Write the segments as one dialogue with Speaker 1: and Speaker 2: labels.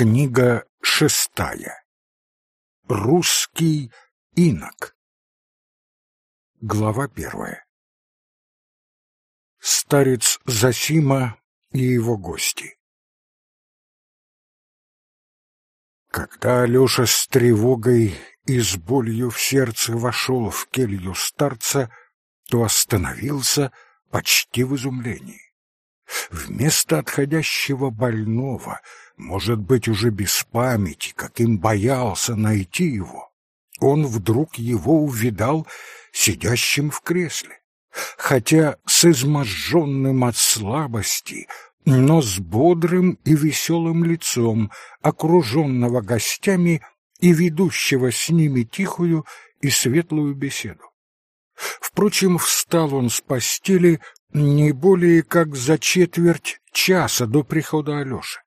Speaker 1: Книга шестая. Русский инок. Глава первая. Старец Засима и его гости. Когда Алеша с тревогой и с болью в сердце вошел в келью старца, то остановился почти в изумлении. Вместо отходящего больного, может быть, уже без памяти, каким боялся найти его, он вдруг его увидал сидящим в кресле. Хотя с изможденным от слабости, но с бодрым и веселым лицом, окруженного гостями и ведущего с ними тихую и светлую беседу. Впрочем, встал он с постели не более как за четверть часа до прихода Алёши.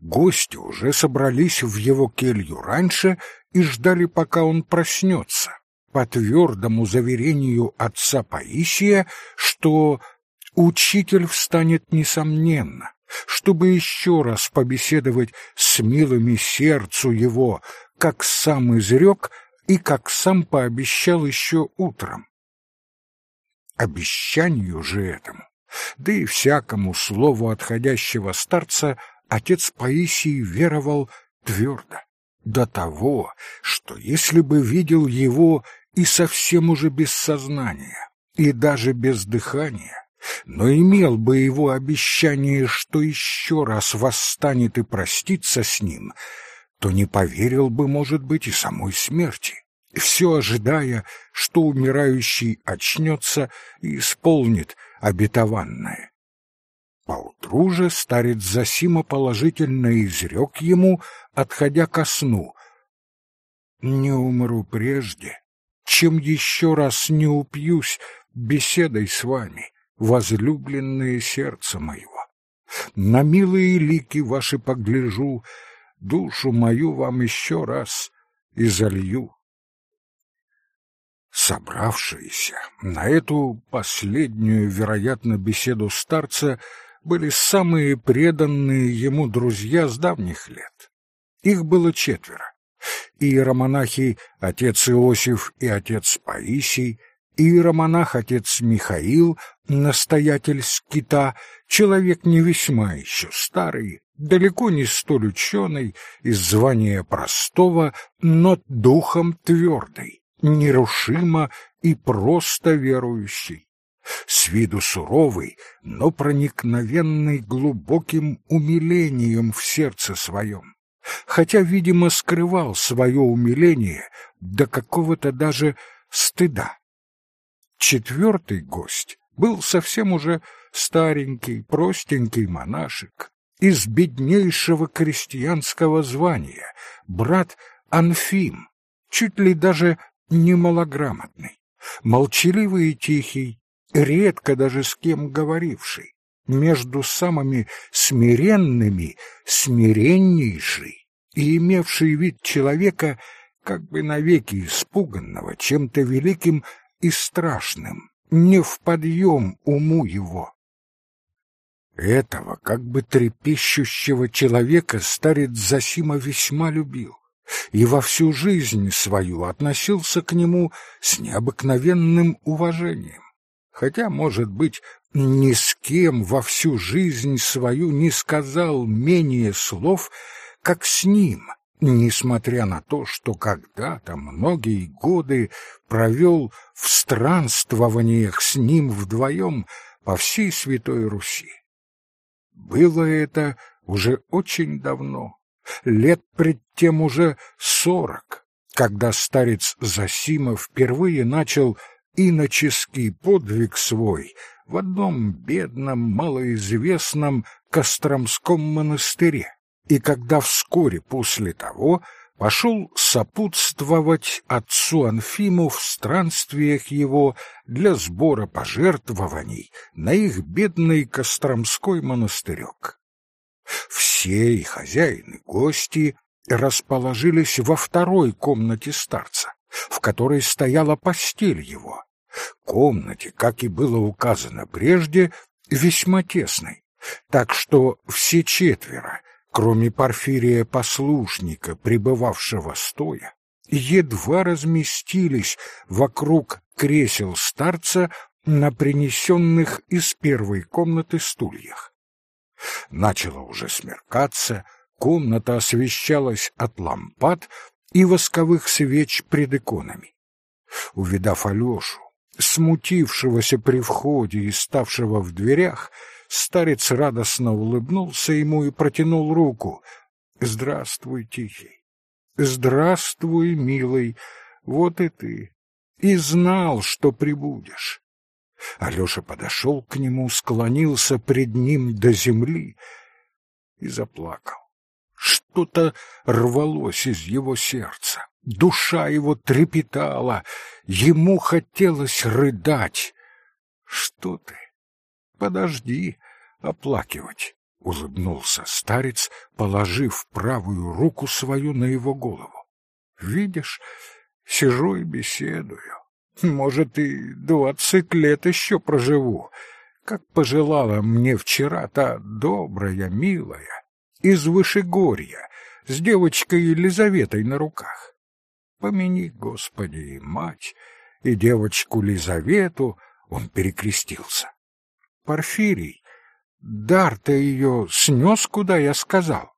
Speaker 1: Гости уже собрались в его келью раньше и ждали, пока он проснется, по твердому заверению отца Паисия, что учитель встанет несомненно, чтобы еще раз побеседовать с милыми сердцу его, как сам изрек и как сам пообещал еще утром. Обещанию же этому, да и всякому слову отходящего старца, отец Паисий веровал твердо, до того, что если бы видел его и совсем уже без сознания, и даже без дыхания, но имел бы его обещание, что еще раз восстанет и простится с ним, то не поверил бы, может быть, и самой смерти все ожидая, что умирающий очнется и исполнит обетованное. Поутру же старец Засима положительно изрек ему, отходя ко сну. «Не умру прежде, чем еще раз не упьюсь беседой с вами, возлюбленное сердце моего. На милые лики ваши погляжу, душу мою вам еще раз изолью. Собравшиеся на эту последнюю, вероятно, беседу старца были самые преданные ему друзья с давних лет. Их было четверо. Иеромонахи отец Иосиф и отец Паисий, иеромонах отец Михаил, настоятель скита, человек не весьма еще старый, далеко не столь ученый, из звания простого, но духом твердый нерушимо и просто верующий, с виду суровый, но проникновенный глубоким умилением в сердце своем, хотя, видимо, скрывал свое умиление до какого-то даже стыда. Четвертый гость был совсем уже старенький, простенький монашек из беднейшего крестьянского звания, брат Анфим, чуть ли даже немалограмотный, молчаливый и тихий, редко даже с кем говоривший, между самыми смиренными смиреннейший и имевший вид человека, как бы навеки испуганного чем-то великим и страшным, не в подъем уму его. Этого, как бы трепещущего человека, старец Засима весьма любил и во всю жизнь свою относился к нему с необыкновенным уважением. Хотя, может быть, ни с кем во всю жизнь свою не сказал менее слов, как с ним, несмотря на то, что когда-то многие годы провел в странствованиях с ним вдвоем по всей Святой Руси. Было это уже очень давно, лет пред тем уже сорок, когда старец Засима впервые начал иноческий подвиг свой в одном бедном, малоизвестном Костромском монастыре, и когда вскоре после того пошел сопутствовать отцу Анфиму в странствиях его для сбора пожертвований на их бедный Костромской монастырек. Все и хозяин, и гости расположились во второй комнате старца, в которой стояла постель его. Комнате, как и было указано прежде, весьма тесной, так что все четверо, кроме Порфирия-послушника, пребывавшего стоя, едва разместились вокруг кресел старца на принесенных из первой комнаты стульях. Начало уже смеркаться, комната освещалась от лампад и восковых свеч пред иконами. Увидав Алешу, смутившегося при входе и ставшего в дверях, старец радостно улыбнулся ему и протянул руку. «Здравствуй, Тихий! Здравствуй, милый! Вот и ты! И знал, что прибудешь!» Алеша подошел к нему, склонился пред ним до земли и заплакал. Что-то рвалось из его сердца, душа его трепетала, ему хотелось рыдать. Что ты? Подожди оплакивать, улыбнулся старец, положив правую руку свою на его голову. Видишь, сижу и беседую. Может, и двадцать лет еще проживу, как пожелала мне вчера та добрая, милая, из Вышегорья, с девочкой Елизаветой на руках. Помяни, Господи, и мать, и девочку Лизавету, он перекрестился. Порфирий, дар-то ее снес, куда я сказал.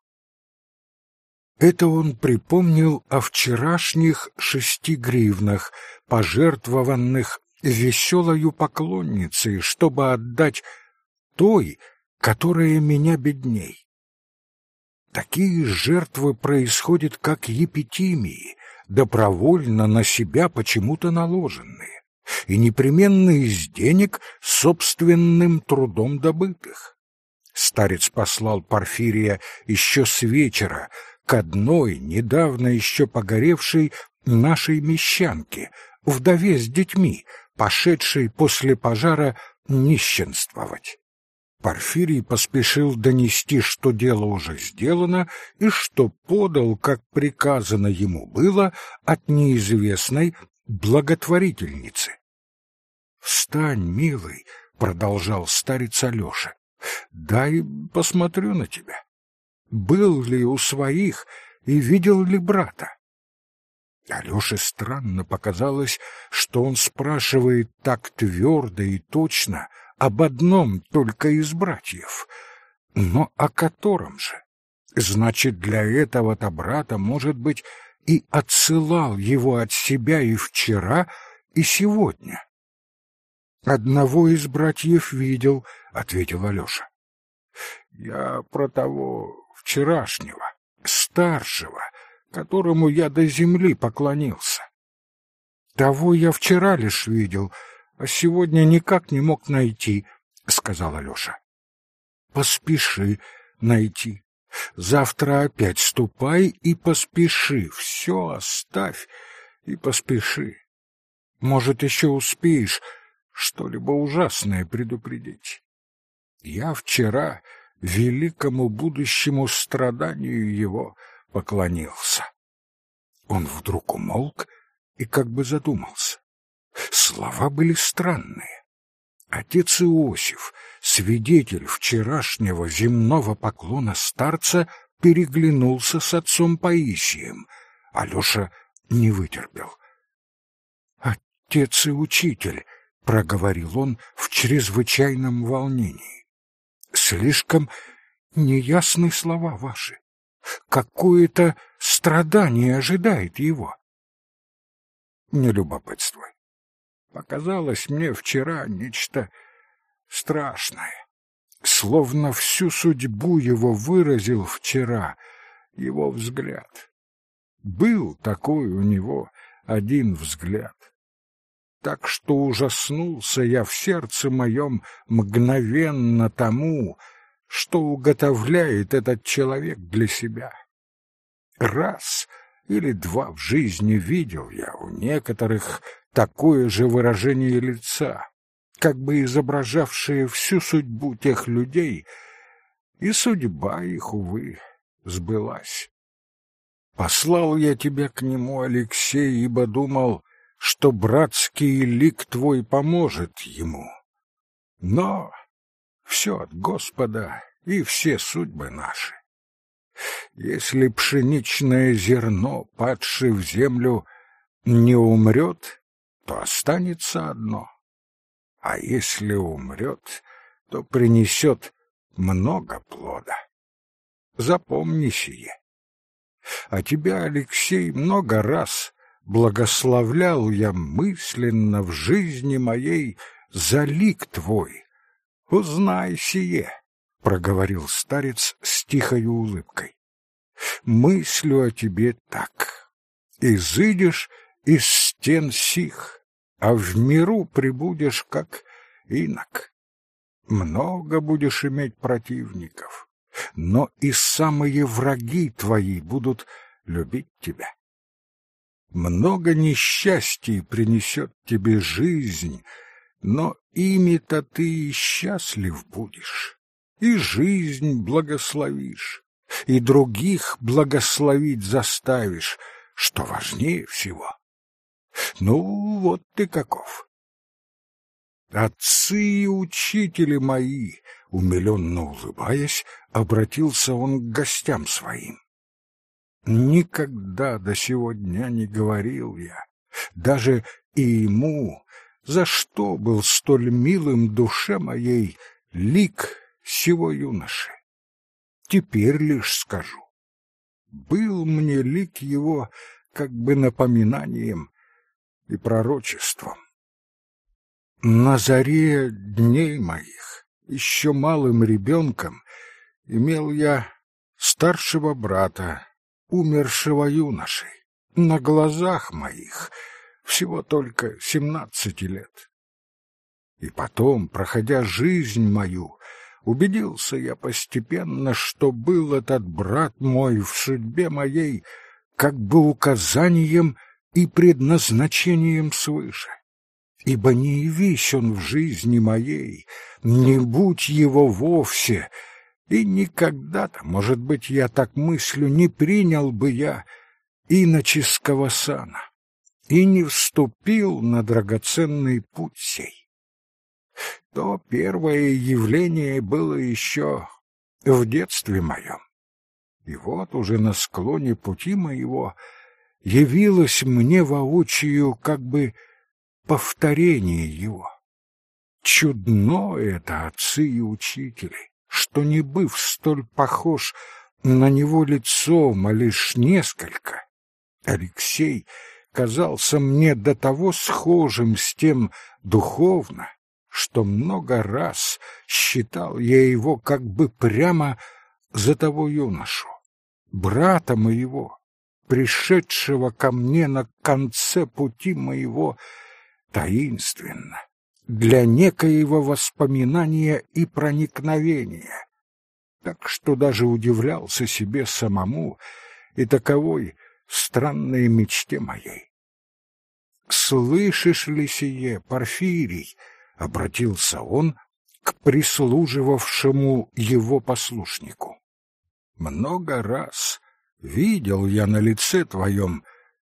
Speaker 1: Это он припомнил о вчерашних шести гривнах, пожертвованных веселою поклонницей, чтобы отдать той, которая меня бедней. Такие жертвы происходят как епитимии, добровольно на себя почему-то наложенные, и непременно из денег собственным трудом добытых. Старец послал Порфирия еще с вечера к одной, недавно еще погоревшей нашей мещанке, вдове с детьми, пошедшей после пожара нищенствовать. Порфирий поспешил донести, что дело уже сделано, и что подал, как приказано ему было, от неизвестной благотворительницы. «Встань, милый», — продолжал старец Алеша, — «дай посмотрю на тебя. Был ли у своих и видел ли брата?» Алёше странно показалось, что он спрашивает так твердо и точно об одном только из братьев. Но о котором же? Значит, для этого-то брата, может быть, и отсылал его от себя и вчера, и сегодня. «Одного из братьев видел», — ответил Алёша. «Я про того вчерашнего, старшего, которому я до земли поклонился. Того я вчера лишь видел, а сегодня никак не мог найти, — сказал Алеша. Поспеши найти. Завтра опять ступай и поспеши, все оставь и поспеши. Может, еще успеешь что-либо ужасное предупредить. Я вчера великому будущему страданию его поклонился. Он вдруг умолк и как бы задумался. Слова были странные. Отец Иосиф, свидетель вчерашнего земного поклона старца, переглянулся с отцом Паисием. Алеша не вытерпел. «Отец и учитель», — проговорил он в чрезвычайном волнении, — «слишком неясны слова ваши. Какое-то страдание ожидает его. Не любопытствуй. Показалось мне вчера нечто страшное. Словно всю судьбу его выразил вчера его взгляд. Был такой у него один взгляд. Так что ужаснулся я в сердце моем мгновенно тому, что уготовляет этот человек для себя. Раз или два в жизни видел я у некоторых такое же выражение лица, как бы изображавшее всю судьбу тех людей, и судьба их, увы, сбылась. Послал я тебя к нему, Алексей, ибо думал, что братский лик твой поможет ему. Но все от Господа и все судьбы наши. Если пшеничное зерно, падшее в землю, не умрет, то останется одно. А если умрет, то принесет много плода. Запомни сие. А тебя, Алексей, много раз благословлял я мысленно в жизни моей за лик твой. Узнай сие, — проговорил старец с тихой улыбкой. Мыслю о тебе так. Изыдешь из стен сих, а в миру прибудешь как инок. Много будешь иметь противников, но и самые враги твои будут любить тебя. Много несчастий принесет тебе жизнь, но ими-то ты и счастлив будешь, и жизнь благословишь, и других благословить заставишь, что важнее всего. Ну, вот ты каков. Отцы и учители мои, умиленно улыбаясь, обратился он к гостям своим. Никогда до сего дня не говорил я, даже и ему, за что был столь милым душе моей лик сего юноши. Теперь лишь скажу. Был мне лик его как бы напоминанием и пророчеством. На заре дней моих, еще малым ребенком, имел я старшего брата, умершего юношей, на глазах моих, всего только семнадцати лет. И потом, проходя жизнь мою, убедился я постепенно, что был этот брат мой в судьбе моей как бы указанием и предназначением свыше. Ибо не явись он в жизни моей, не будь его вовсе, и никогда-то, может быть, я так мыслю, не принял бы я иноческого сана и не вступил на драгоценный путь сей. То первое явление было еще в детстве моем. И вот уже на склоне пути моего явилось мне воочию как бы повторение его. Чудно это отцы и учители, что не быв столь похож на него лицом, а лишь несколько, Алексей казался мне до того схожим с тем духовно, что много раз считал я его как бы прямо за того юношу, брата моего, пришедшего ко мне на конце пути моего таинственно, для некоего воспоминания и проникновения, так что даже удивлялся себе самому и таковой странной мечте моей. «Слышишь ли сие, Порфирий?» — обратился он к прислуживавшему его послушнику. «Много раз видел я на лице твоем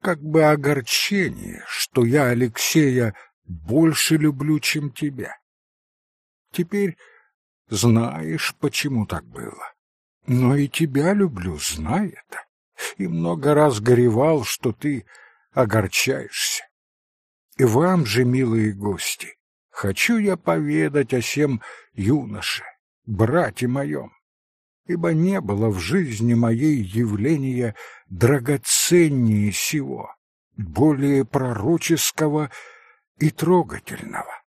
Speaker 1: как бы огорчение, что я Алексея больше люблю, чем тебя. Теперь знаешь, почему так было. Но и тебя люблю, знай это. И много раз горевал, что ты огорчаешься. И вам же, милые гости, хочу я поведать о сем юноше, брате моем, ибо не было в жизни моей явления драгоценнее сего, более пророческого и трогательного.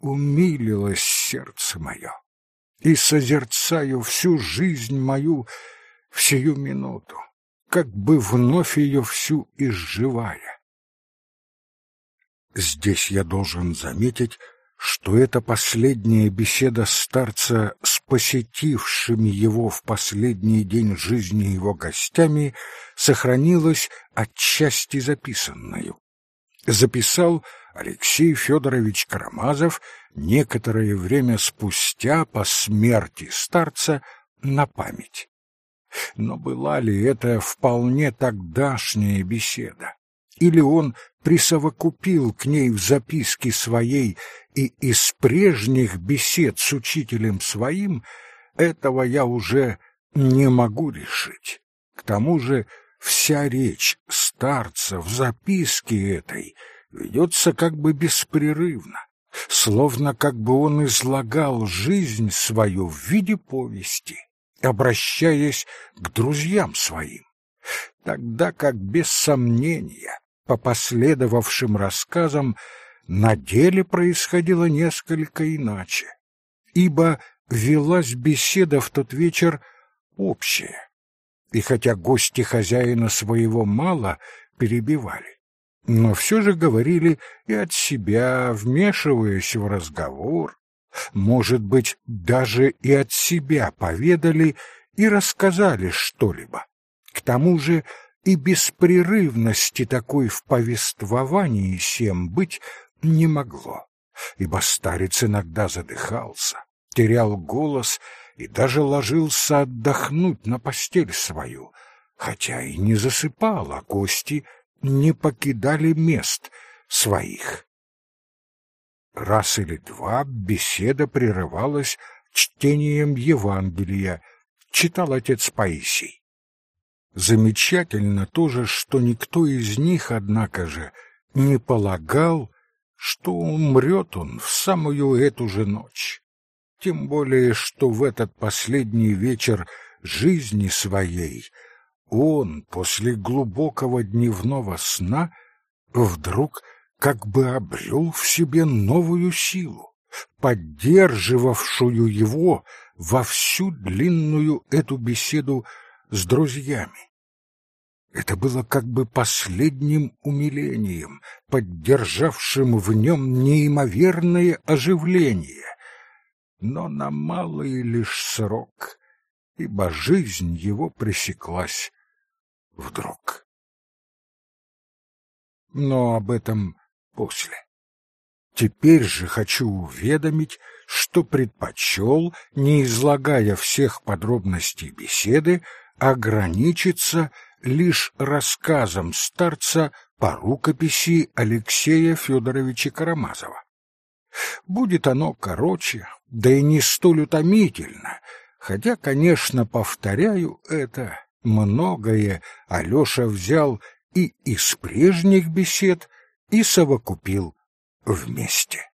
Speaker 1: Умилилось сердце мое, и созерцаю всю жизнь мою в сию минуту, как бы вновь ее всю изживая. Здесь я должен заметить, что эта последняя беседа старца с посетившими его в последний день жизни его гостями сохранилась отчасти записанную записал Алексей Федорович Карамазов некоторое время спустя по смерти старца на память. Но была ли это вполне тогдашняя беседа? Или он присовокупил к ней в записке своей и из прежних бесед с учителем своим, этого я уже не могу решить. К тому же вся речь старца в записке этой ведется как бы беспрерывно, словно как бы он излагал жизнь свою в виде повести, обращаясь к друзьям своим, тогда как без сомнения по последовавшим рассказам на деле происходило несколько иначе, ибо велась беседа в тот вечер общая, и хотя гости хозяина своего мало перебивали, но все же говорили и от себя, вмешиваясь в разговор, может быть, даже и от себя поведали и рассказали что-либо. К тому же и беспрерывности такой в повествовании всем быть не могло, ибо старец иногда задыхался, терял голос и даже ложился отдохнуть на постель свою, хотя и не засыпал, а гости не покидали мест своих. Раз или два беседа прерывалась чтением Евангелия, читал отец Паисий. Замечательно тоже, что никто из них, однако же, не полагал, что умрет он в самую эту же ночь. Тем более, что в этот последний вечер жизни своей он после глубокого дневного сна вдруг как бы обрел в себе новую силу, поддерживавшую его во всю длинную эту беседу с друзьями. Это было как бы последним умилением, поддержавшим в нем неимоверное оживление, но на малый лишь срок, ибо жизнь его пресеклась вдруг. Но об этом после. Теперь же хочу уведомить, что предпочел, не излагая всех подробностей беседы, ограничиться лишь рассказом старца по рукописи Алексея Федоровича Карамазова. Будет оно короче, да и не столь утомительно, хотя, конечно, повторяю это, многое Алеша взял и из прежних бесед, и совокупил вместе.